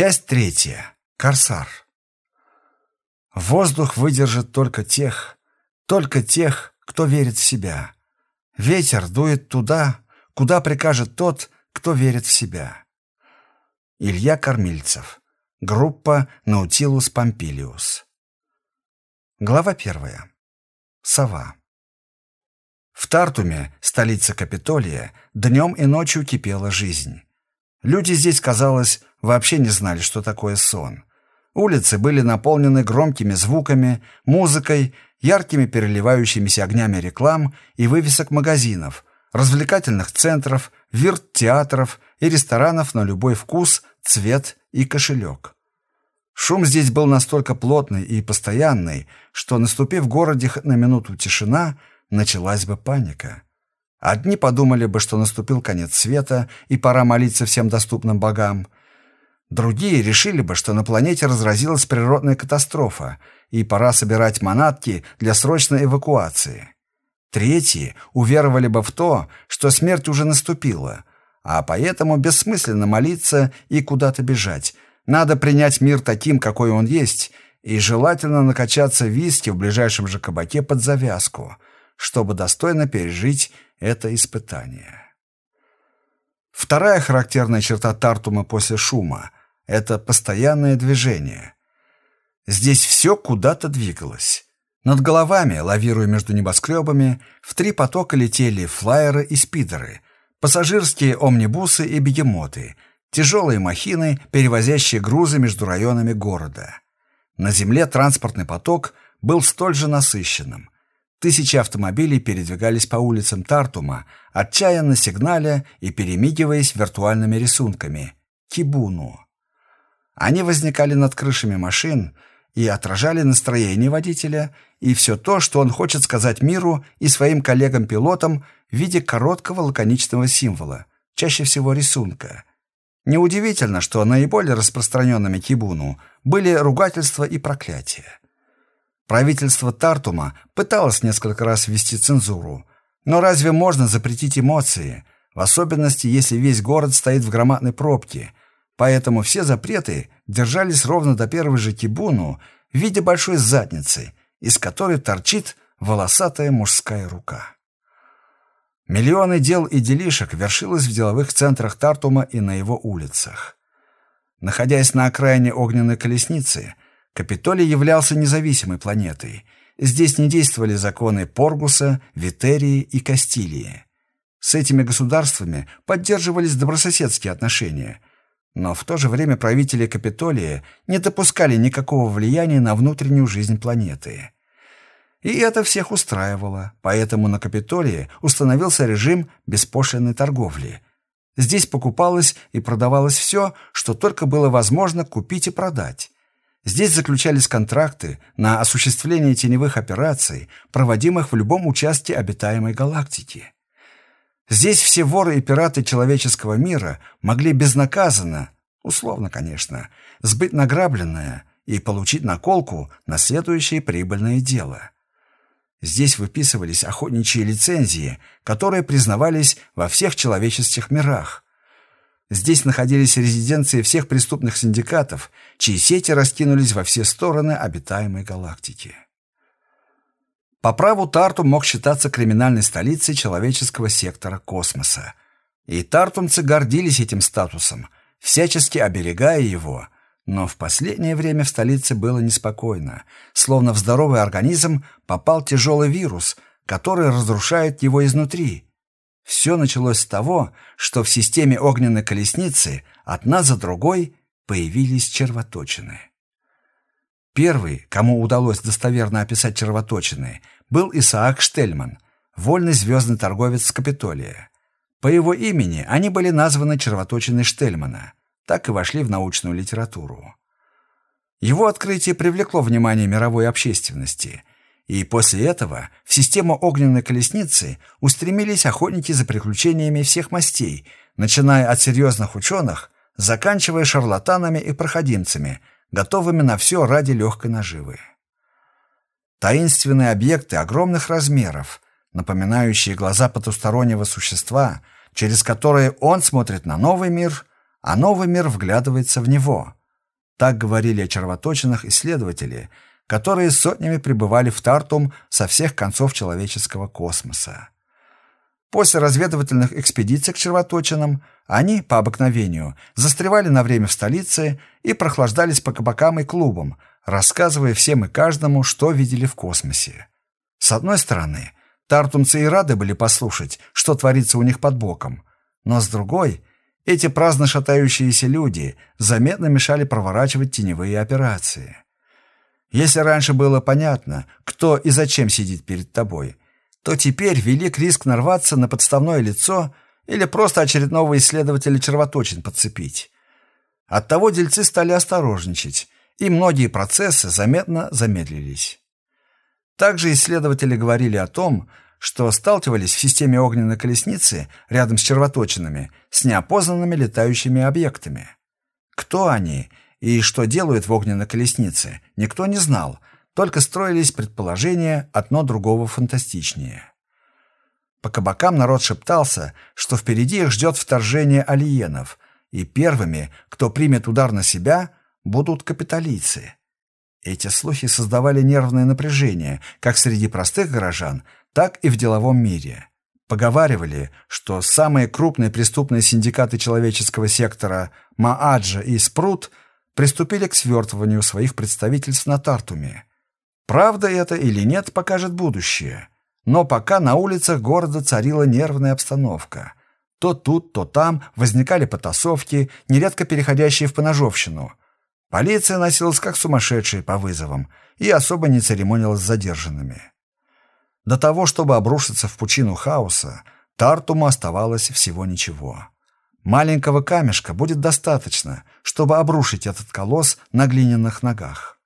Часть третья. Корсар. Воздух выдержит только тех, только тех, кто верит в себя. Ветер дует туда, куда прикажет тот, кто верит в себя. Илья Кормильцев. Группа Наутилус Помпилиус. Глава первая. Сова. В Тартуме, столице Капитолия, днем и ночью кипела жизнь. Люди здесь, казалось, вообще не знали, что такое сон. Улицы были наполнены громкими звуками, музыкой, яркими переливающимися огнями реклам и вывесок магазинов, развлекательных центров, вирт-театров и ресторанов на любой вкус, цвет и кошелек. Шум здесь был настолько плотный и постоянный, что, наступив в городе на минуту тишина, началась бы паника. Одни подумали бы, что наступил конец света и пора молиться всем доступным богам. Другие решили бы, что на планете разразилась природная катастрофа и пора собирать манатки для срочной эвакуации. Третьи уверовали бы в то, что смерть уже наступила, а поэтому бессмысленно молиться и куда-то бежать. Надо принять мир таким, какой он есть, и желательно накачаться виски в ближайшем же кабаке под завязку, чтобы достойно пережить это испытание. Вторая характерная черта Тартума после шума — это постоянное движение. Здесь все куда-то двигалось. Над головами, лавируя между небоскребами, в три потока летели флайеры и спидеры, пассажирские омнибусы и бегемоты, тяжелые махины, перевозящие грузы между районами города. На земле транспортный поток был столь же насыщенным. Тысячи автомобилей передвигались по улицам Тартума, отчаянно сигналя и перемигиваясь виртуальными рисунками – кибуну. Они возникали над крышами машин и отражали настроение водителя и все то, что он хочет сказать миру и своим коллегам-пилотам в виде короткого лаконичного символа, чаще всего рисунка. Неудивительно, что наиболее распространенными кибуну были ругательства и проклятия. Правительство Тартума пыталось несколько раз ввести цензуру. Но разве можно запретить эмоции, в особенности, если весь город стоит в громадной пробке? Поэтому все запреты держались ровно до первой же кибуну в виде большой задницы, из которой торчит волосатая мужская рука. Миллионы дел и делишек вершилось в деловых центрах Тартума и на его улицах. Находясь на окраине огненной колесницы – Капитолий являлся независимой планетой. Здесь не действовали законы Поргуса, Витерии и Кастилии. С этими государствами поддерживались добрососедские отношения, но в то же время правители Капитолия не допускали никакого влияния на внутреннюю жизнь планеты. И это всех устраивало, поэтому на Капитолии установился режим беспошлинной торговли. Здесь покупалось и продавалось все, что только было возможно купить и продать. Здесь заключались контракты на осуществление теневых операций, проводимых в любом участке обитаемой галактики. Здесь все воры и пираты человеческого мира могли безнаказанно, условно, конечно, сбыть награбленное и получить наколку на следующее прибыльное дело. Здесь выписывались охотничьи лицензии, которые признавались во всех человеческих мирах, Здесь находились резиденции всех преступных синдикатов, чьи сети раскинулись во все стороны обитаемой галактики. По праву Тарту мог считаться криминальной столицей человеческого сектора космоса. И тартумцы гордились этим статусом, всячески оберегая его, но в последнее время в столице было неспокойно, словно в здоровый организм попал тяжелый вирус, который разрушает его изнутри – все началось с того, что в системе огненной колесницы одна за другой появились червоточины. Первый, кому удалось достоверно описать червоточины, был Исаак Штельман, вольный звездный торговец с Капитолия. По его имени они были названы червоточины Штельмана, так и вошли в научную литературу. Его открытие привлекло внимание мировой общественности – и после этого в систему огненной колесницы устремились охотники за приключениями всех мастей, начиная от серьезных ученых, заканчивая шарлатанами и проходимцами, готовыми на все ради легкой наживы. Таинственные объекты огромных размеров, напоминающие глаза потустороннего существа, через которые он смотрит на новый мир, а новый мир вглядывается в него. Так говорили о червоточинах исследователи, которые сотнями пребывали в Тартум со всех концов человеческого космоса. После разведывательных экспедиций к червоточинам они, по обыкновению, застревали на время в столице и прохлаждались по кабакам и клубам, рассказывая всем и каждому, что видели в космосе. С одной стороны, тартумцы и рады были послушать, что творится у них под боком, но с другой, эти праздно шатающиеся люди заметно мешали проворачивать теневые операции. Если раньше было понятно, кто и зачем сидит перед тобой, то теперь велик риск нарваться на подставное лицо или просто очередного исследователя червоточин подцепить. Оттого дельцы стали осторожничать, и многие процессы заметно замедлились. Также исследователи говорили о том, что сталкивались в системе огненной колесницы рядом с червоточинами с неопознанными летающими объектами. Кто они и что делают в огненной колеснице, никто не знал, только строились предположения, одно другого фантастичнее. По кабакам народ шептался, что впереди их ждет вторжение алиенов, и первыми, кто примет удар на себя, будут капиталийцы. Эти слухи создавали нервное напряжение как среди простых горожан, так и в деловом мире. Поговаривали, что самые крупные преступные синдикаты человеческого сектора Мааджа и Спрут приступили к свертыванию своих представительств на Тартуме. Правда это или нет, покажет будущее. Но пока на улицах города царила нервная обстановка. То тут, то там возникали потасовки, нередко переходящие в поножовщину. Полиция носилась как сумасшедшая по вызовам и особо не церемонилась с задержанными. До того, чтобы обрушиться в пучину хаоса, Тартуму оставалось всего ничего. Маленького камешка будет достаточно, чтобы обрушить этот колосс на глиняных ногах.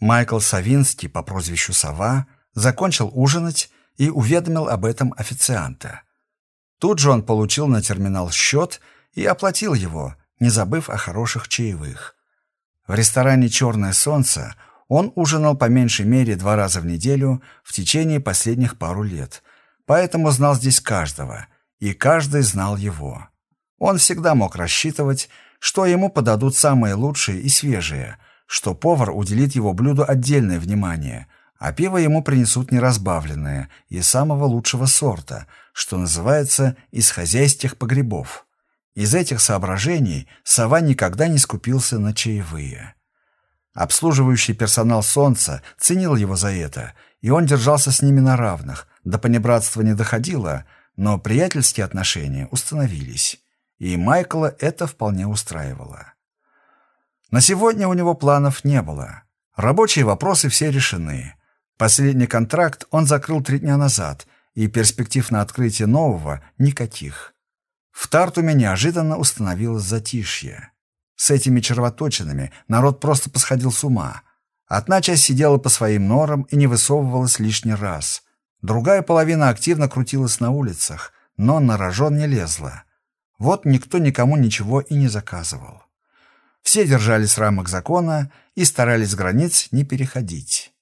Майкл Савинский по прозвищу Сова закончил ужинать и уведомил об этом официанта. Тут же он получил на терминал счет и оплатил его, не забыв о хороших чаевых. В ресторане «Черное солнце» он ужинал по меньшей мере два раза в неделю в течение последних пару лет, поэтому знал здесь каждого, и каждый знал его. Он всегда мог рассчитывать, что ему подадут самые лучшие и свежие – что повар уделит его блюду отдельное внимание, а пиво ему принесут неразбавленное и самого лучшего сорта, что называется из хозяйских погребов. Из этих соображений сова никогда не скупился на чаевые. Обслуживающий персонал «Солнца» ценил его за это, и он держался с ними на равных, до понебратства не доходило, но приятельские отношения установились, и Майкла это вполне устраивало. На сегодня у него планов не было. Рабочие вопросы все решены. Последний контракт он закрыл три дня назад, и перспектив на открытие нового никаких. В Тартуме неожиданно установилось затишье. С этими червоточинами народ просто посходил с ума. Одна часть сидела по своим норам и не высовывалась лишний раз. Другая половина активно крутилась на улицах, но на рожон не лезла. Вот никто никому ничего и не заказывал. Все держались рамок закона и старались границ не переходить.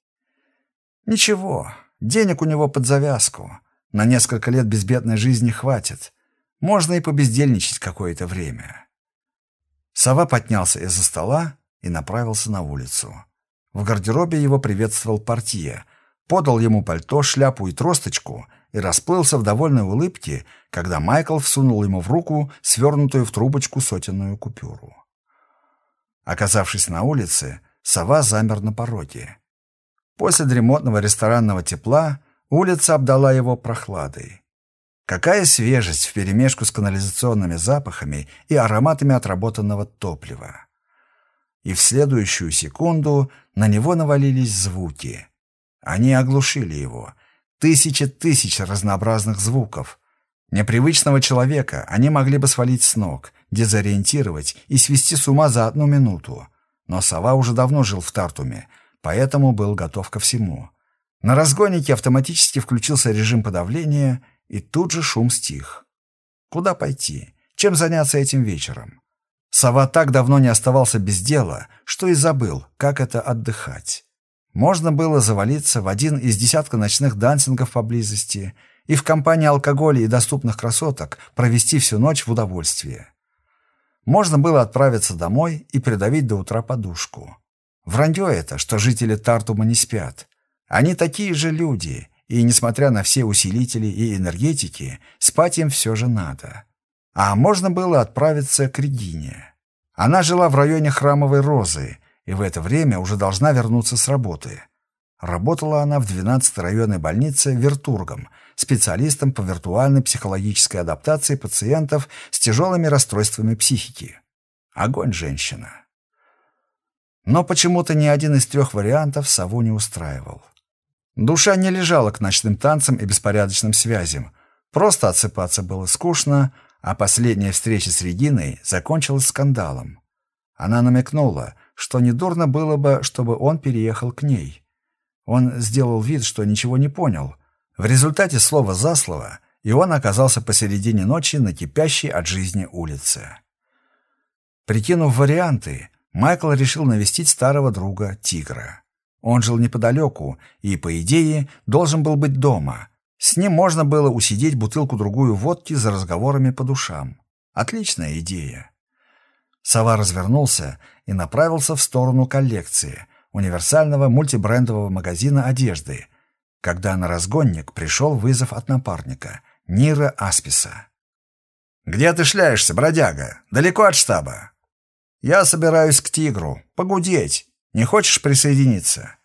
Ничего, денег у него под завязку. На несколько лет безбедной жизни хватит. Можно и побездельничать какое-то время. Сова поднялся из-за стола и направился на улицу. В гардеробе его приветствовал портье, подал ему пальто, шляпу и тросточку и расплылся в довольной улыбке, когда Майкл всунул ему в руку свернутую в трубочку сотенную купюру. Оказавшись на улице, сова замер на пороге. После дремотного ресторанного тепла улица обдала его прохладой. Какая свежесть вперемешку с канализационными запахами и ароматами отработанного топлива. И в следующую секунду на него навалились звуки. Они оглушили его. Тысячи тысяч разнообразных звуков. Непривычного человека они могли бы свалить с ног, дезориентировать и свести с ума за одну минуту. Но сова уже давно жил в Тартуме, поэтому был готов ко всему. На разгоннике автоматически включился режим подавления, и тут же шум стих. Куда пойти? Чем заняться этим вечером? Сова так давно не оставался без дела, что и забыл, как это отдыхать. Можно было завалиться в один из десятка ночных дансингов поблизости и в компании алкоголя и доступных красоток провести всю ночь в удовольствии. можно было отправиться домой и придавить до утра подушку. Вранье это, что жители Тартума не спят. Они такие же люди, и, несмотря на все усилители и энергетики, спать им все же надо. А можно было отправиться к Регине. Она жила в районе Храмовой Розы, и в это время уже должна вернуться с работы. Работала она в 12-й районной больнице Вертургом, специалистом по виртуальной психологической адаптации пациентов с тяжелыми расстройствами психики. Огонь женщина. Но почему-то ни один из трех вариантов сову не устраивал. Душа не лежала к ночным танцам и беспорядочным связям. Просто отсыпаться было скучно, а последняя встреча с Региной закончилась скандалом. Она намекнула, что недурно было бы, чтобы он переехал к ней. Он сделал вид, что ничего не понял. В результате слова за слово, и он оказался посередине ночи на кипящей от жизни улице. Прикинув варианты, Майкл решил навестить старого друга Тигра. Он жил неподалеку и, по идее, должен был быть дома. С ним можно было усидеть бутылку-другую водки за разговорами по душам. Отличная идея. Сова развернулся и направился в сторону коллекции, универсального мультибрендового магазина одежды, когда на разгонник пришел вызов от напарника, Нира Асписа. «Где ты шляешься, бродяга? Далеко от штаба?» «Я собираюсь к тигру. Погудеть. Не хочешь присоединиться?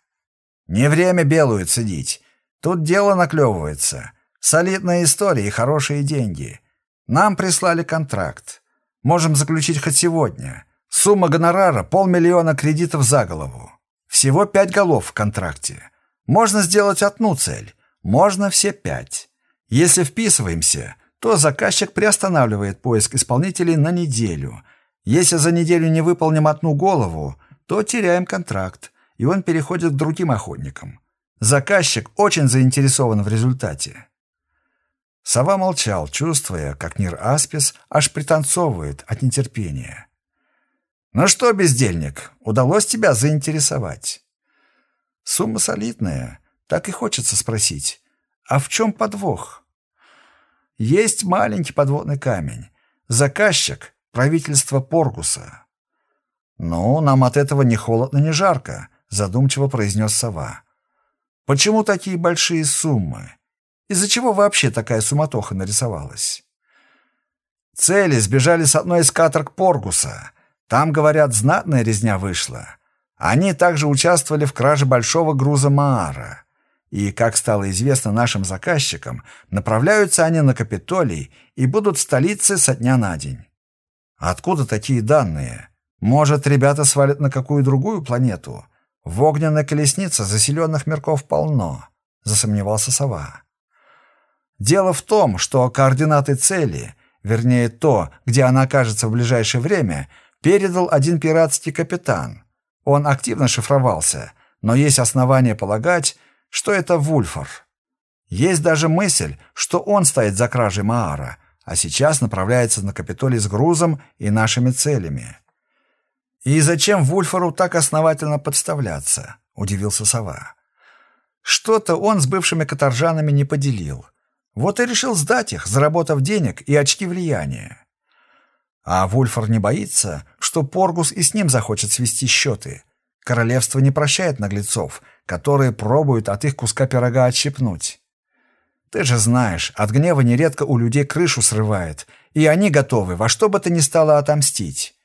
Не время белую цедить. Тут дело наклевывается. Солидная история и хорошие деньги. Нам прислали контракт. Можем заключить хоть сегодня. Сумма гонорара — полмиллиона кредитов за голову. Всего пять голов в контракте. Можно сделать одну цель. Можно все пять. Если вписываемся, то заказчик приостанавливает поиск исполнителей на неделю. Если за неделю не выполним одну голову, то теряем контракт, и он переходит к другим охотникам. Заказчик очень заинтересован в результате. Сова молчал, чувствуя, как Нир Аспис аж пританцовывает от нетерпения. «Ну что, бездельник, удалось тебя заинтересовать?» «Сумма солидная, так и хочется спросить. А в чем подвох?» «Есть маленький подводный камень. Заказчик — правительство Поргуса». «Ну, нам от этого ни холодно, ни жарко», — задумчиво произнес сова. «Почему такие большие суммы? Из-за чего вообще такая суматоха нарисовалась?» «Цели сбежали с одной из каторг Поргуса. Там, говорят, знатная резня вышла. Они также участвовали в краже большого груза Маара. И, как стало известно нашим заказчикам, направляются они на Капитолий и будут в столице со дня на день. Откуда такие данные?» Может, ребята свалят на какую другую планету? В огненной колеснице заселенных мирков полно, засомневался сова. Дело в том, что координаты цели, вернее то, где она окажется в ближайшее время, передал один пиратский капитан. Он активно шифровался, но есть основания полагать, что это Вульфор. Есть даже мысль, что он стоит за кражей Маара, а сейчас направляется на Капитолий с грузом и нашими целями. «И зачем Вульфору так основательно подставляться?» — удивился Сова. «Что-то он с бывшими каторжанами не поделил. Вот и решил сдать их, заработав денег и очки влияния. А Вульфор не боится, что Поргус и с ним захочет свести счеты. Королевство не прощает наглецов, которые пробуют от их куска пирога отщипнуть. Ты же знаешь, от гнева нередко у людей крышу срывает, и они готовы во что бы то ни стало отомстить.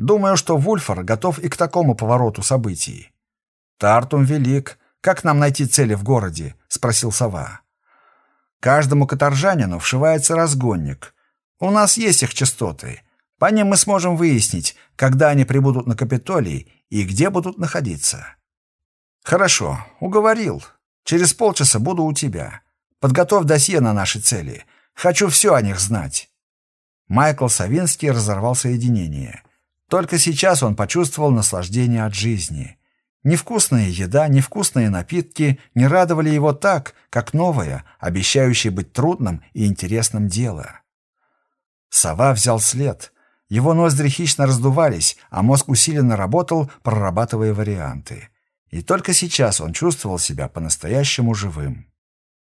Думаю, что Вульфор готов и к такому повороту событий. Тартум велик. Как нам найти цели в городе? спросил сова. Каждому каторжанину вшивается разгонник. У нас есть их частоты. По ним мы сможем выяснить, когда они прибудут на Капитолий и где будут находиться. Хорошо, уговорил. Через полчаса буду у тебя. Подготовь досье на наши цели. Хочу все о них знать. Майкл Савинский разорвал соединение. Только сейчас он почувствовал наслаждение от жизни. Невкусная еда, невкусные напитки не радовали его так, как новое, обещающее быть трудным и интересным дело. Сова взял след. Его ноздри хищно раздувались, а мозг усиленно работал, прорабатывая варианты. И только сейчас он чувствовал себя по-настоящему живым.